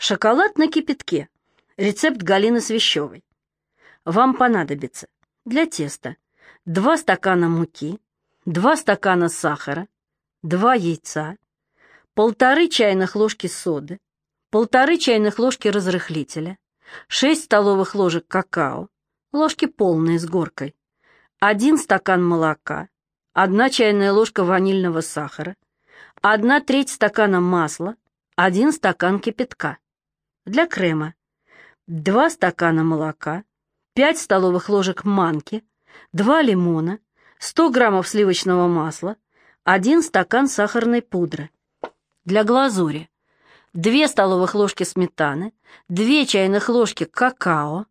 Шоколад на кипятке. Рецепт Галины Свящевой. Вам понадобится для теста 2 стакана муки, 2 стакана сахара, 2 яйца, полторы чайных ложки соды, полторы чайных ложки разрыхлителя, 6 столовых ложек какао, ложки полные с горкой, 1 стакан молока, 1 чайная ложка ванильного сахара, 1 треть стакана масла, 1 стакан кипятка. Для крема 2 стакана молока, 5 столовых ложек манки, 2 лимона, 100 граммов сливочного масла, 1 стакан сахарной пудры. Для глазури 2 столовых ложки сметаны, 2 чайных ложки какао,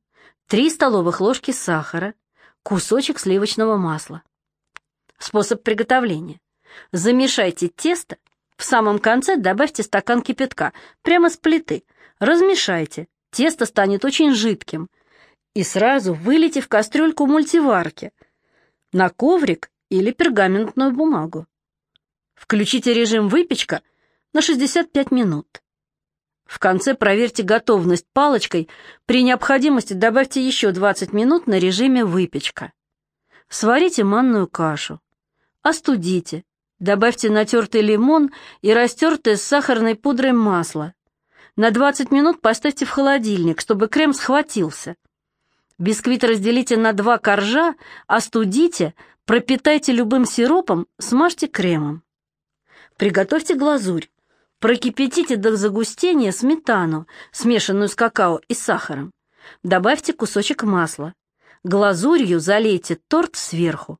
3 столовых ложки сахара, кусочек сливочного масла. Способ приготовления. Замешайте тесто, в самом конце добавьте стакан кипятка, прямо с плиты – Размешайте, тесто станет очень жидким. И сразу вылейте в кастрюльку мультиварки, на коврик или пергаментную бумагу. Включите режим выпечка на 65 минут. В конце проверьте готовность палочкой, при необходимости добавьте еще 20 минут на режиме выпечка. Сварите манную кашу. Остудите. Добавьте натертый лимон и растертое с сахарной пудрой масло. На 20 минут поставьте в холодильник, чтобы крем схватился. Бисквит разделите на два коржа, остудите, пропитайте любым сиропом, смажьте кремом. Приготовьте глазурь. Прокипятите до загустения сметану, смешанную с какао и сахаром. Добавьте кусочек масла. Глазурью залейте торт сверху.